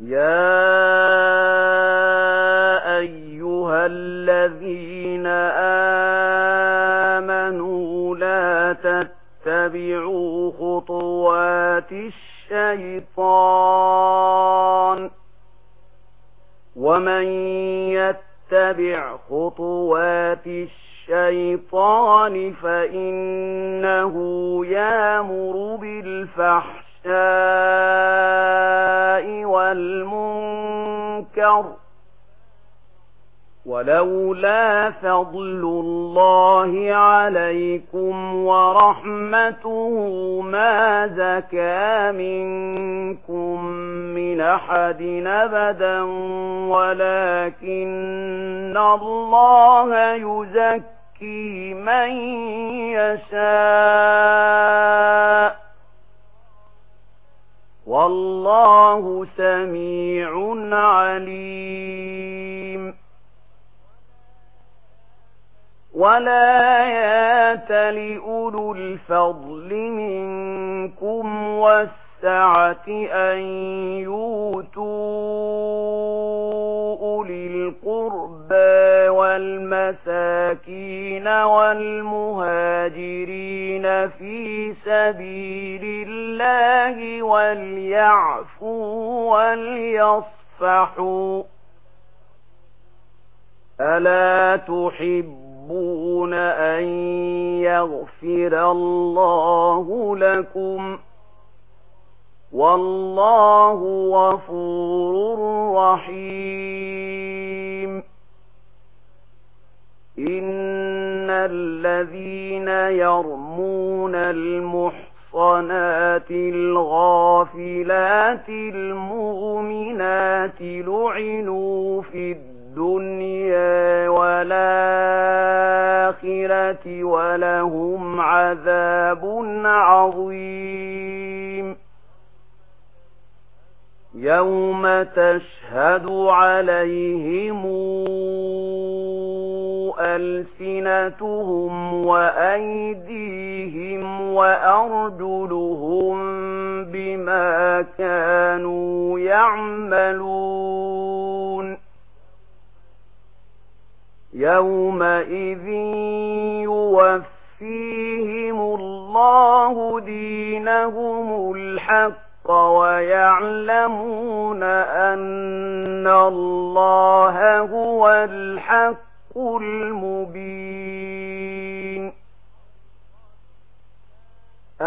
يا فضل الله عليكم ورحمته ما زكى منكم من أحد نبدا ولكن الله يزكي من يشاء والله سميع عليم ولا يات لأولو الفضل منكم والسعة أن يوتوا أولي القربى والمساكين والمهاجرين في سبيل الله وليعفوا وليصفحوا ألا تحبوا تحبون أن يغفر الله لكم والله غفور رحيم إن الذين يرمون المحسنين المحصنات الغافلات المؤمنات لعنوا في الدنيا الدنيا والآخرة ولهم عذاب عظيم. يوم تشهد عليهم ألسنتهم وأيديهم وأرجلهم بما كانوا يعملون. يومئذ يوفيهم الله دينهم الحق ويعلمون أن الله هو الحق المبين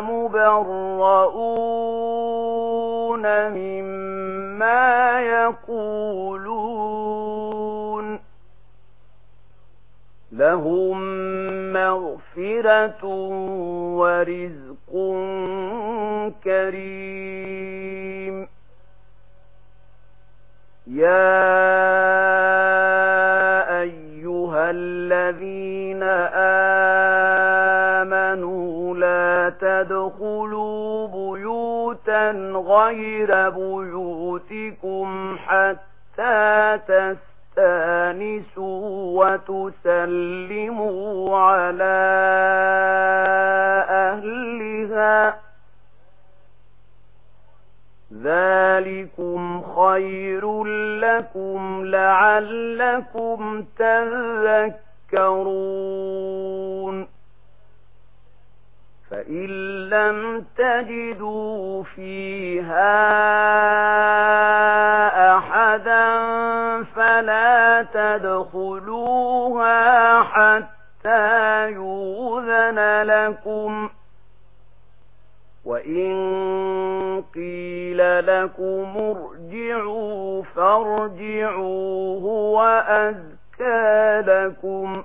مبرؤون مما يقولون. لهم مغفرة ورزق كريم. يا أيها الذين تدخلوا بيوتا غير بيوتكم حتى تستانسوا وتسلموا على أهلها. ذلكم خير لكم لعلكم تذكرون. فإن لم تجدوا فيها أحدا فلا تدخلوها حتى يوذن لكم وَإِن قِيلَ لَكُمْ ارْجِعُوا فَارْجِعُوا هُوَ أَزْكَى لَكُمْ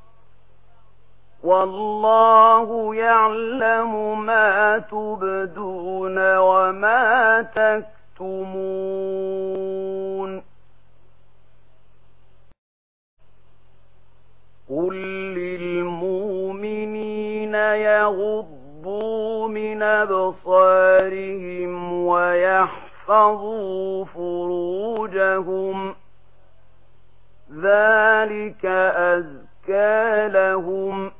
والله يعلم ما تبدون وما تكتمون. قل للمؤمنين يغضوا من أبصارهم ويحفظوا فروجهم. ذلك أزكى لهم.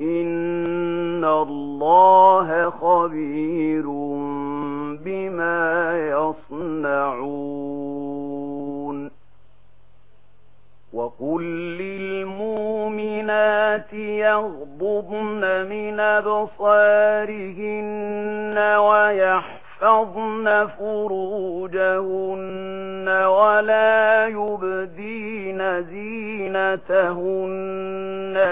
إن الله خبير بما يصنعون وقل للمؤمنات يغضبن من أبصارهن ويحفظن يحفظن فروجهن ولا يبدين زينتهن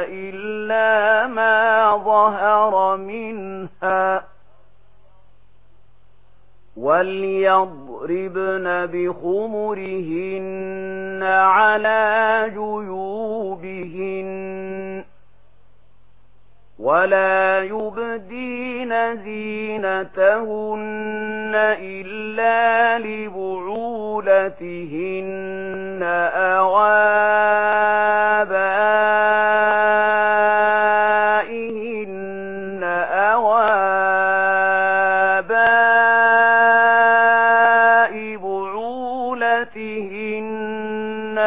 إلا ما ظهر منها وليضربن بخمرهن على جيوبهن ولا يبدين زينتهن إلا لبعولتهن أو آبائهن بعولتهن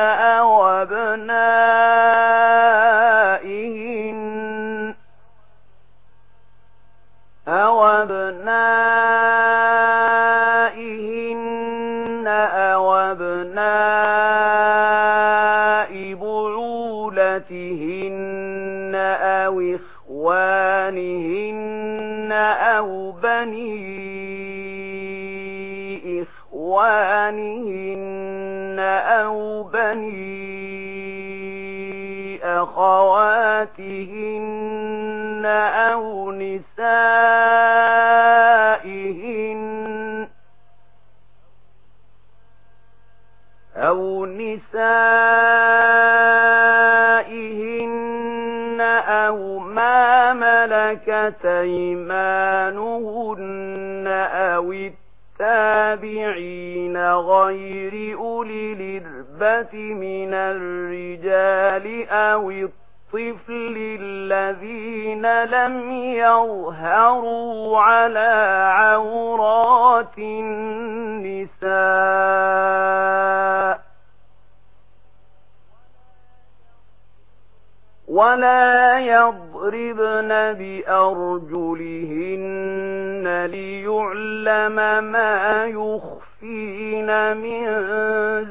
أرجلهن ليعلم ما يخفين من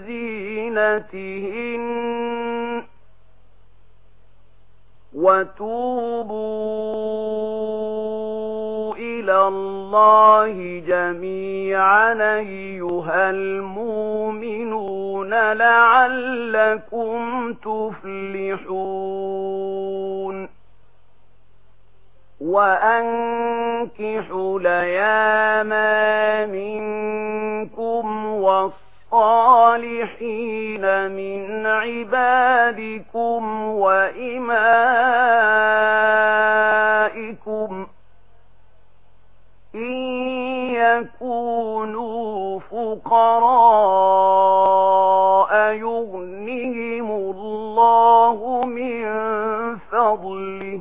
زينتهن وتوبوا إلى الله جميعا أيها المؤمنون لعلكم تفلحون وأنكحوا لياما منكم والصالحين من عبادكم وإمائكم إن يكونوا فقراء يغنهم الله من فضله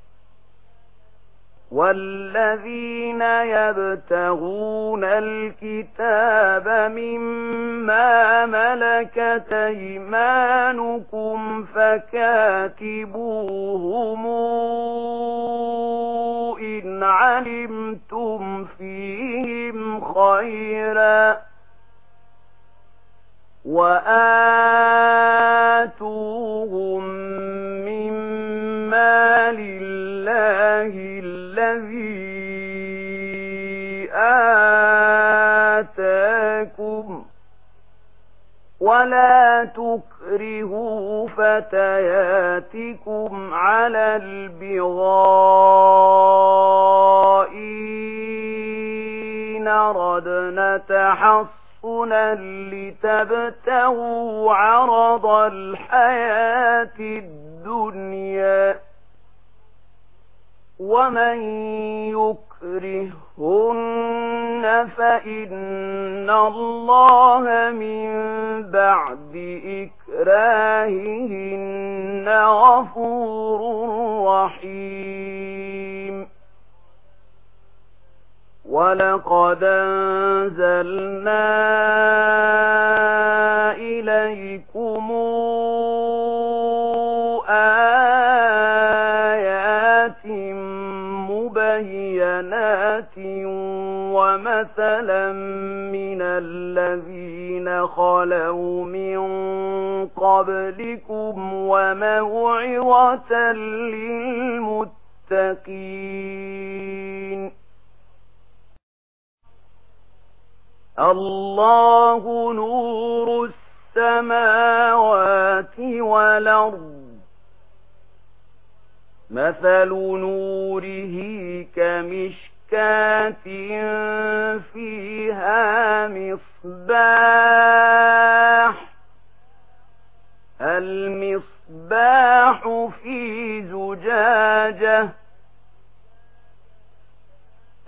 والذين يبتغون الكتاب مما ملكت أيمانكم فكاتبوهم إن علمتم فيهم خيرا وآتوهم مما لله الذي آتاكم ولا تكرهوا فتياتكم على البغاء ردنا تحصنا حسنا لتبتغوا عرض الحياة الدنيا ومن يكرهن فإن الله من بعد إكراههن غفور رحيم. ولقد أنزلنا إليكم مَثَلًا مِنَ الَّذِينَ خَلَوْا مِن قَبْلِكُمْ وَمَوْعِظَةً لِّلْمُتَّقِينَ اللَّهُ نُورُ السَّمَاوَاتِ وَالْأَرْضِ مَثَلُ نُورِهِ كَمِشْكَاةٍ مشكات فيها مصباح المصباح في زجاجة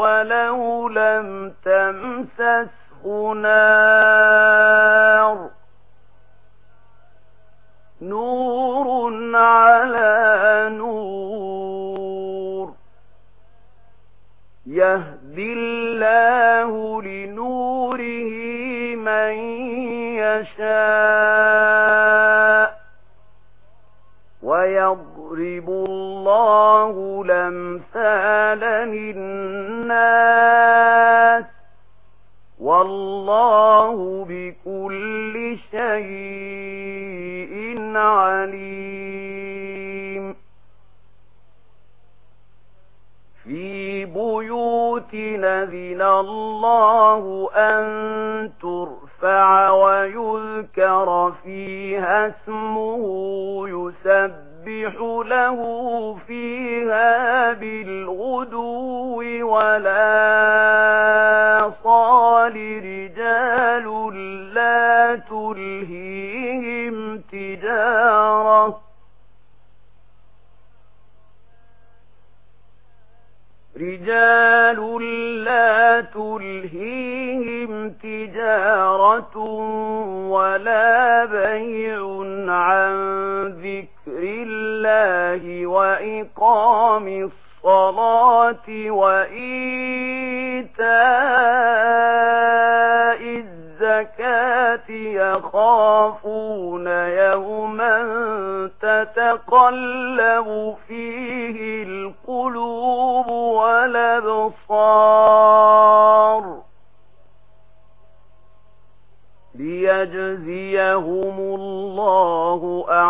ولو لم تمسسه نار نور على نور يهدي الله لنوره من يشاء يَضْرِبُ اللَّهُ الْأَمْثَالَ لِلنَّاسِ وَاللَّهُ بِكُلِّ شَيْءٍ عَلِيمٌ فِي بُيُوتٍ أَذِنَ اللَّهُ أَن تُرْفَعَ وَيُذْكَرَ فِيهَا اسْمُهُ يُسَبِّحُ يسبح له فيها بالغدو ولا صال رجال لا تلهيهم تجارة رجال لا تلهيهم تجارة ولا بيع عن ذكر ذكر الله وإقام الصلاة وإيتاء الزكاة يخافون يوما تتقلب فيه القلوب والأبصار ليجزيهم الله أعلم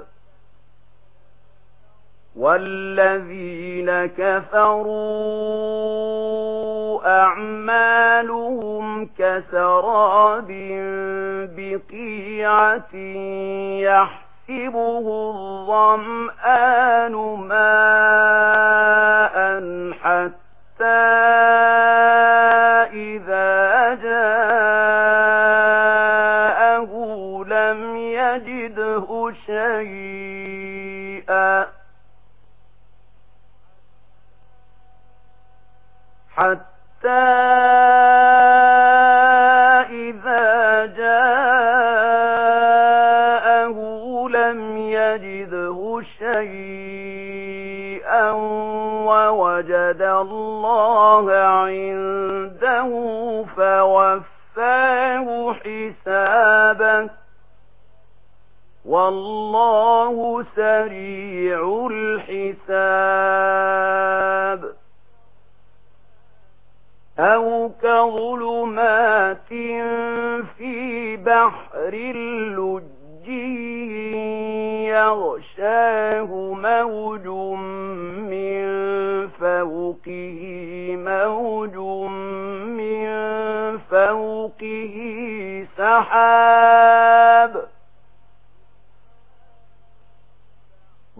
والذين كفروا أعمالهم كسراب بقيعة يحسبه الظمآن ماء حتى إذا جاءه لم يجده شيئا حتى إذا جاءه لم يجده شيئا ووجد الله عنده فوفاه حسابه والله سريع الحساب أو كظلمات في بحر اللج يغشاه موج من فوقه موج من فوقه سحاب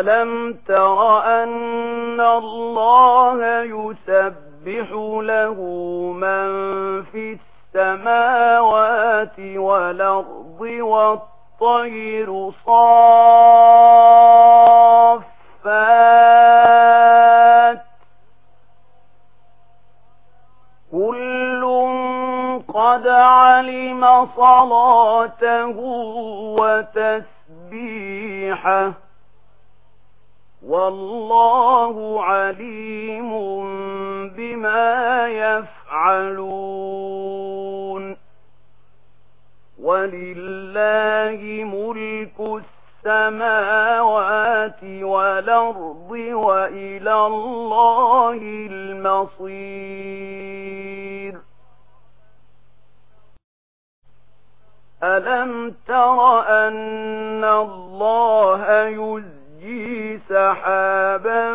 أَلَمْ تَرَ أَنَّ اللَّهَ يُسَبِّحُ لَهُ مَن فِي السَّمَاوَاتِ وَالْأَرْضِ وَالطَّيْرُ صَافَّاتٍ كُلٌّ قَدْ عَلِمَ صَلَاتَهُ وَتَسْبِيحَهُ والله عليم بما يفعلون. ولله ملك السماوات والأرض وإلى الله المصير. ألم تر أن الله يزيد يرجي سحابا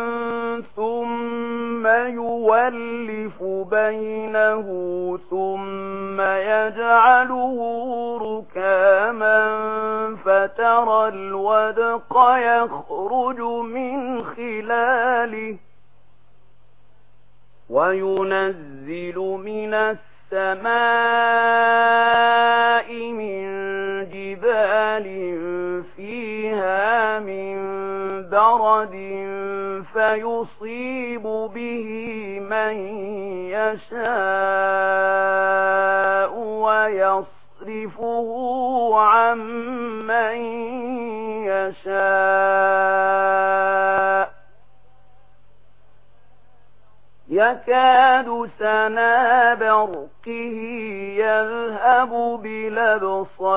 ثم يولف بينه ثم يجعله ركاما فترى الودق يخرج من خلاله وينزل من السماء من جبال فيها من مرض فيصيب به من يشاء ويصرفه عن من يشاء يكاد سنا برقه يذهب بلبصار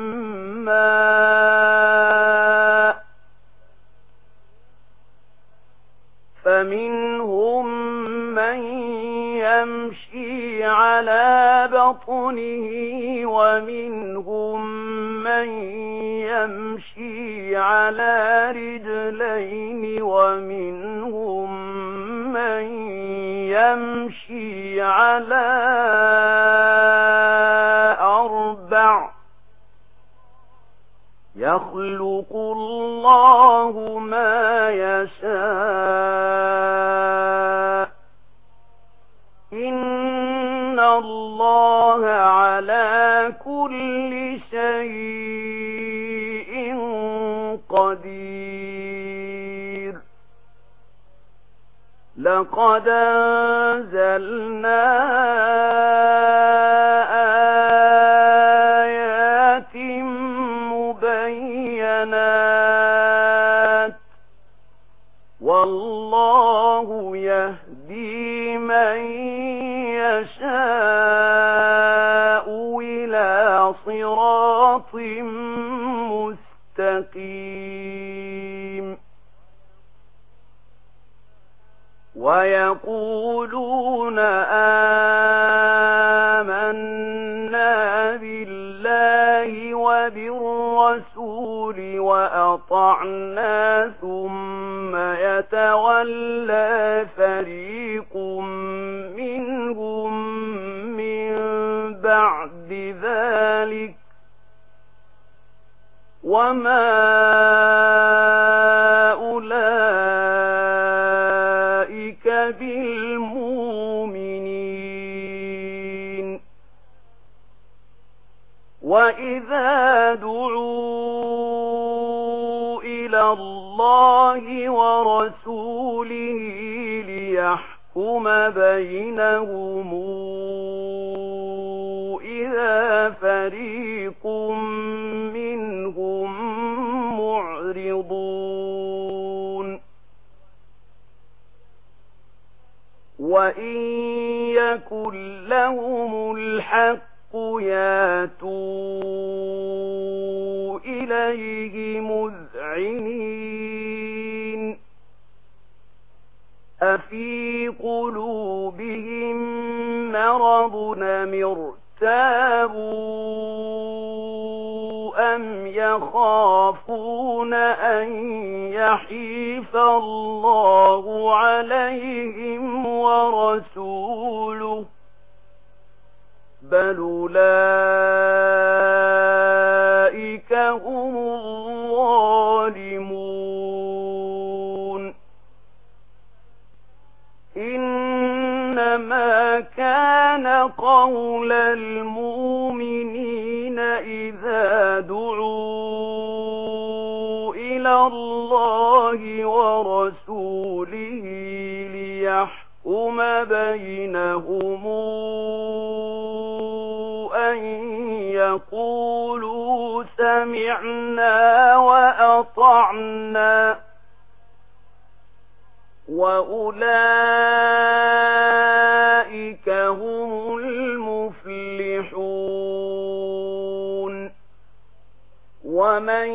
فَمِنْهُمْ مَنْ يَمْشِي عَلَى بَطْنِهِ وَمِنْهُمْ مَنْ يَمْشِي عَلَى رِجْلَيْنِ وَمِنْهُمْ مَنْ يَمْشِي عَلَى يخلق الله ما يشاء. إن الله على كل شيء قدير. لقد أنزلنا الرجيم ويقولون آمنا بالله وبالرسول وأطعنا ثم يتولى فريق منهم من بعد ذلك وما أولئك بالمؤمنين وإذا دعوا إلى الله ورسوله ليحكم بينهم إذا فريق وَإِن يَكُن لَّهُمُ الْحَقُّ يَأْتُوا إِلَيْهِ مُذْعِنِينَ أَفِي قُلُوبِهِم مَّرَضٌ أَمِ ارْتَابُوا يخافون أن يحيف الله عليهم ورسوله بل أولئك هم الظالمون إنما كان قول المؤمنين بينهم أن يقولوا سمعنا وأطعنا وأولئك هم المفلحون ومن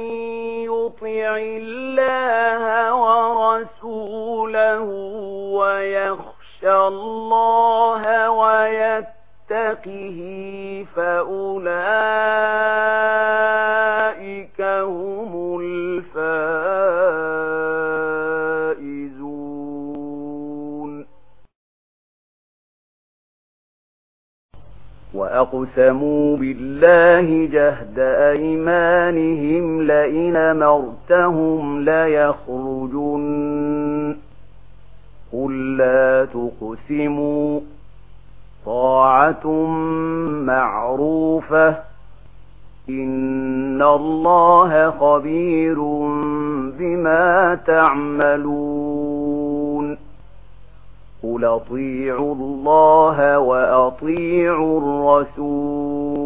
يطع الله ورسوله ويخ الله ويتقه فأولئك هم الفائزون وأقسموا بالله جهد أيمانهم لئن مرتهم ليخرجون قل لا تقسموا طاعة معروفة إن الله خبير بما تعملون قل اطيعوا الله وأطيعوا الرسول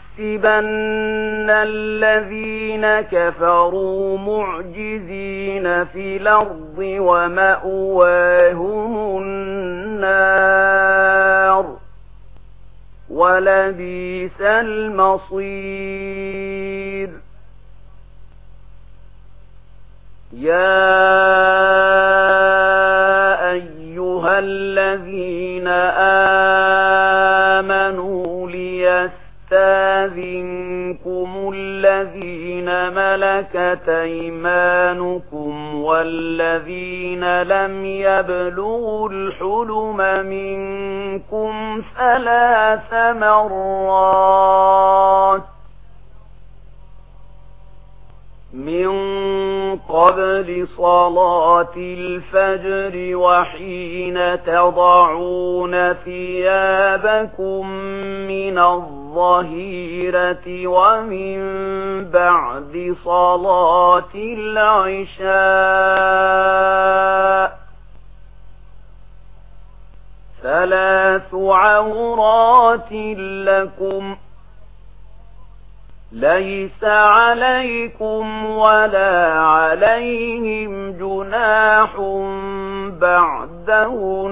تَحْسَبَنَّ الَّذِينَ كَفَرُوا مُعْجِزِينَ فِي الْأَرْضِ وَمَأْوَاهُمُ النَّارُ وَلَبِئْسَ الْمَصِيرُ يَا أَيُّهَا الَّذِينَ آمَنُوا يستاذنكم الذين ملكت أيمانكم والذين لم يبلغوا الحلم منكم ثلاث مرات من قبل صلاة الفجر وحين تضعون ثيابكم من الظلم الظهيرة ومن بعد صلاة العشاء ثلاث عورات لكم ليس عليكم ولا عليهم جناح بعدهن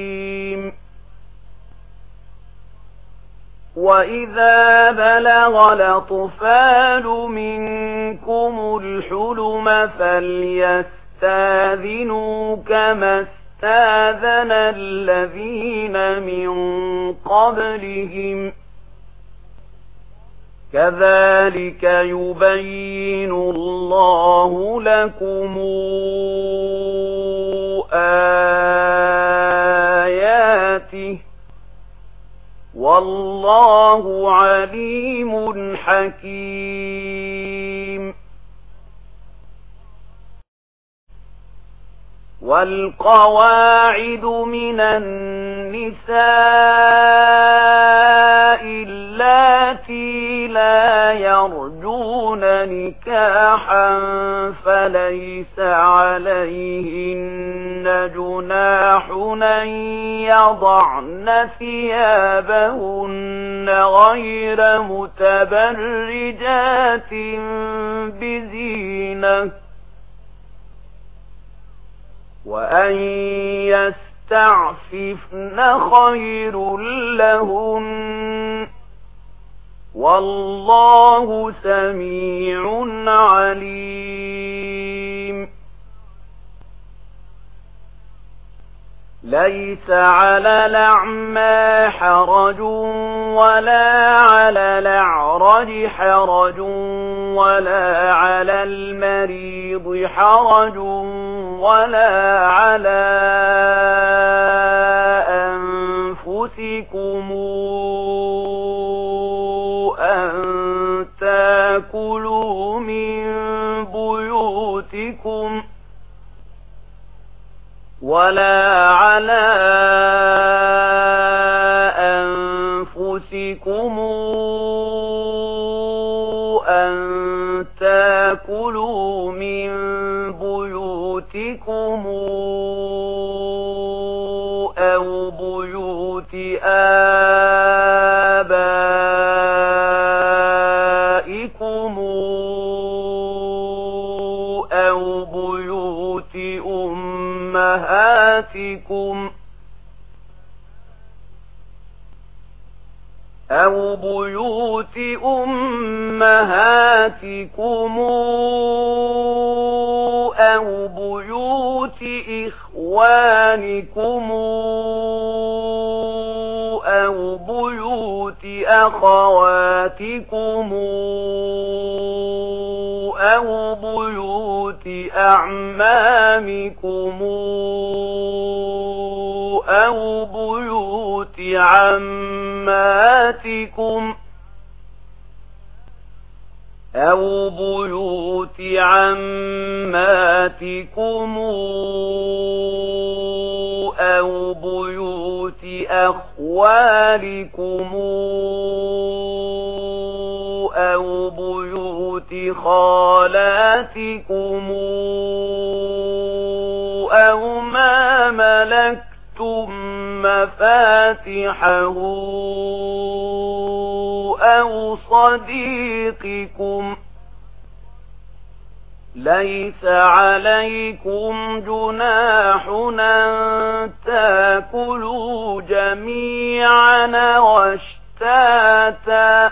وَإِذَا بَلَغَ الْأَطْفَالُ مِنكُمُ الْحُلُمَ فَلْيَسْتَأْذِنُوا كَمَا استاذن الذين من قبلهم كذلك يبين الله لكم آياته والله عليم حكيم. والقواعد من النساء التي لا يرجون نكاحا فليس عليهن جناح أن يضعن ثيابهن غير متبرجات بزينة وأن يستعففن خير لهن والله سميع عليم ليس على لعما حرج ولا على لعرج حرج ولا على المريض حرج ولا على أنفسكم أن تاكلوا من بيوتكم ولا على أنفسكم أن تأكلوا من بيوتكم بيوتكم أو بيوت أمهاتكم أو بيوت إخوانكم أو بيوت أخواتكم أو بيوت أعمامكم أو بيوت عماتكم أو بيوت عماتكم أو بيوت أخوالكم أو بيوت بيوت خالاتكم أو ما ملكتم مفاتحه أو صديقكم ليس عليكم جناح أن تأكلوا جميعا واشتاتا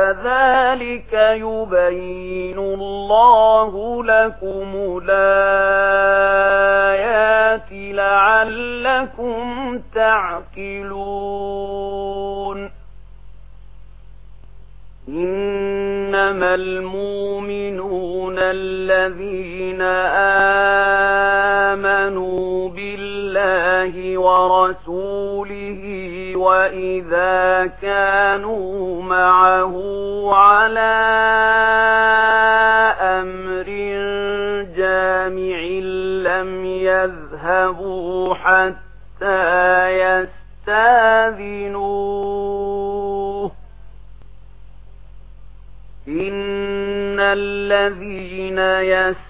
كذلك يبين الله لكم الآيات لعلكم تعقلون. إنما المؤمنون الذين آمنوا الله ورسوله وإذا كانوا معه على أمر جامع لم يذهبوا حتى يستاذنوه إن الذين يستاذنوه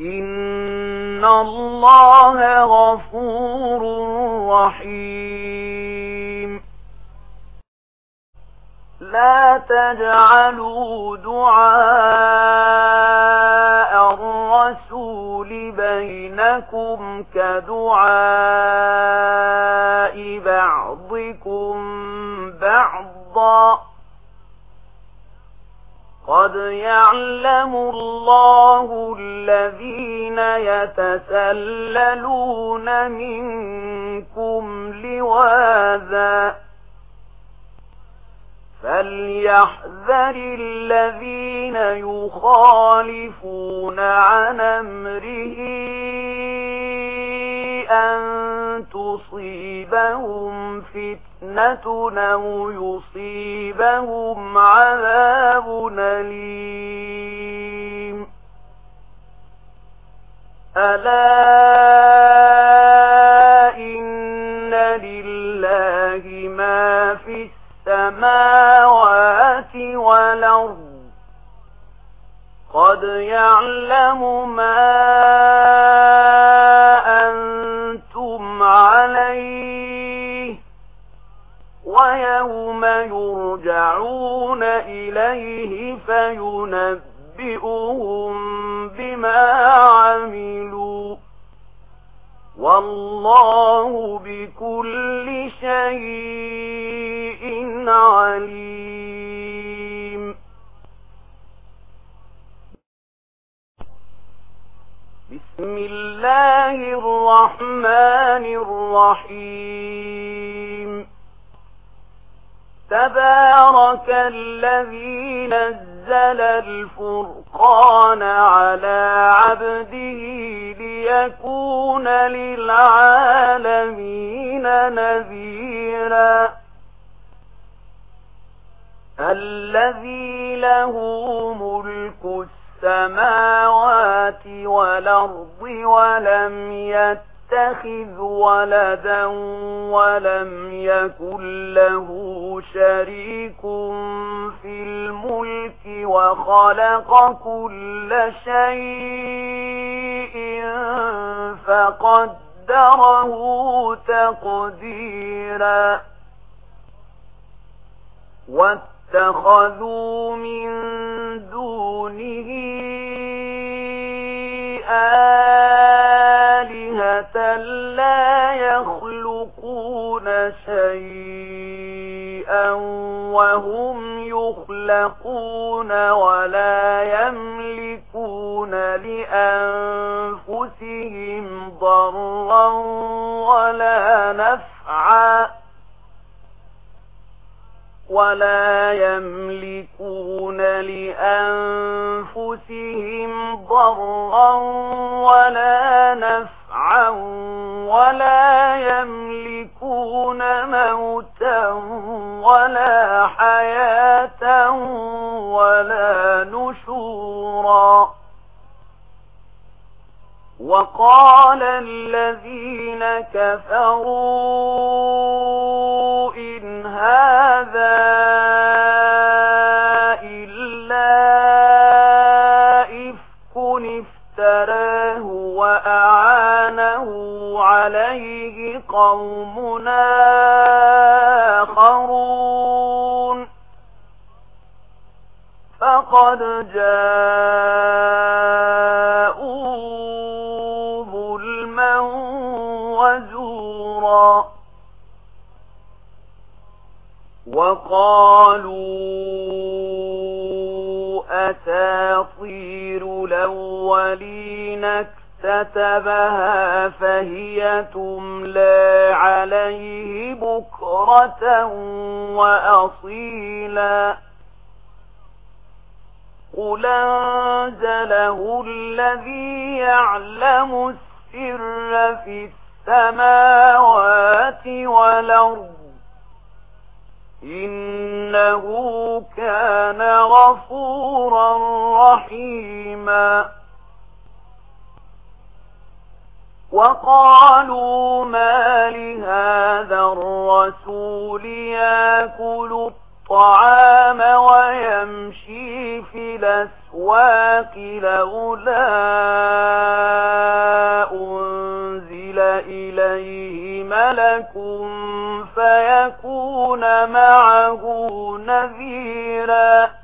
إن الله غفور رحيم لا تجعلوا دعاء الرسول بينكم كدعاء بعضكم بعضا قد يعلم الله الذين يتسللون منكم لواذا فليحذر الذين يخالفون عن أمره أن تصيبهم فتنة فتنة أو يصيبهم عذاب نليم ألا إن لله ما في السماوات والأرض. قد يعلم ما أنتم عليه وَيَوْمَ يُرْجَعُونَ إِلَيْهِ فَيُنَبِّئُهُم بِمَا عَمِلُوا وَاللَّهُ بِكُلِّ شَيْءٍ عَلِيمٌ. بِسْمِ اللَّهِ الرَّحْمَنِ الرَّحِيمِ. تبارك الذي نزل الفرقان على عبده ليكون للعالمين نذيرا. الذي له ملك السماوات والأرض ولم يتبع يتخذ ولدا ولم يكن له شريك في الملك وخلق كل شيء فقدره تقديرا واتخذوا من دونه آل آلهة لا يخلقون شيئا وهم يخلقون ولا يملكون لأنفسهم ضرا ولا نفعا ولا يملكون لأنفسهم ضرا ولا نفعا ولا يملكون موتا ولا حياة ولا نشورا. وقال الذين كفروا إن هذا إلا إفك افتراه وأعاد عليه قوم آخرون فقد جاءوا ظلما وزورا وقالوا أساطير الأولين كتبها فهي تملى عليه بكرة وأصيلا. قل أنزله الذي يعلم السر في السماوات والأرض. إنه كان غفورا رحيما. وقالوا ما لهذا الرسول يأكل الطعام ويمشي في الأسواق لأولا أنزل إليه ملك فيكون معه نذيراً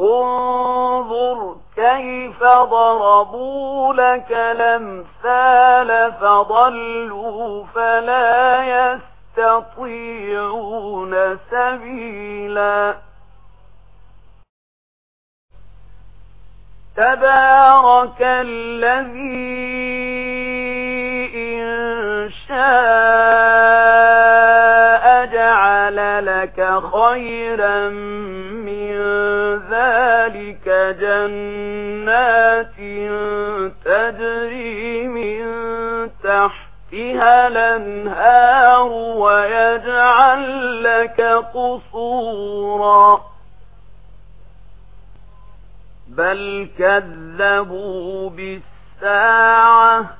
انظر كيف ضربوا لك الأمثال فضلوا فلا يستطيعون سبيلا. تبارك الذي إن شاء لك خيرا من ذلك جنات تجري من تحتها الأنهار ويجعل لك قصورا. بل كذبوا بالساعة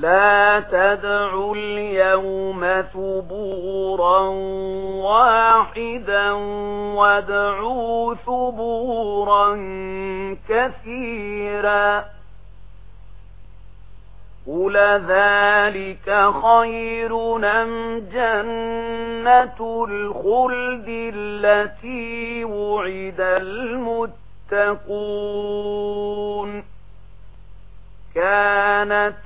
لا تدعوا اليوم ثبورا واحدا وادعوا ثبورا كثيرا. قل ذلك خير نم جنة الخلد التي وعد المتقون؟ كانت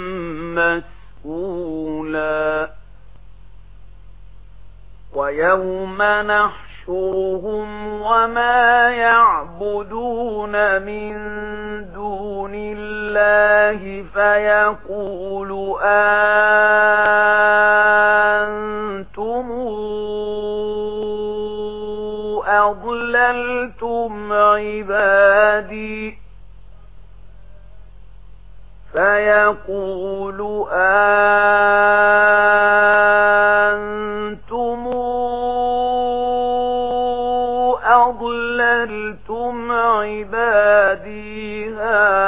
وَيَوْمَ نَحْشُرُهُمْ وَمَا يَعْبُدُونَ مِن دُونِ اللَّهِ فَيَقُولُ أَنْتُمْ أَضْلَلْتُمْ عِبَادِي؟ فَيَقُولُ أَنْتُمْ أنتم عبادي هؤلاء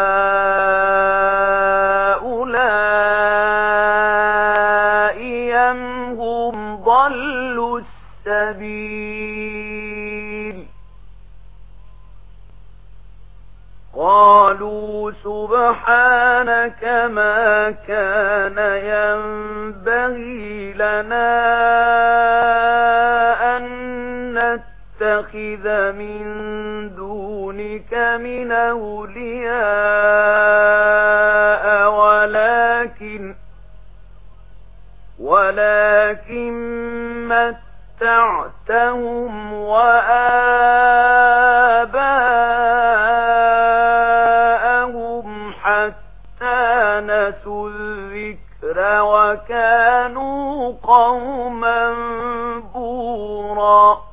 أم هم ضلوا السبيل قالوا سبحانك ما كان ينبغي لنا يتخذ من دونك من أولياء ولكن ولكن متعتهم وآباءهم حتى نسوا الذكر وكانوا قوما بورا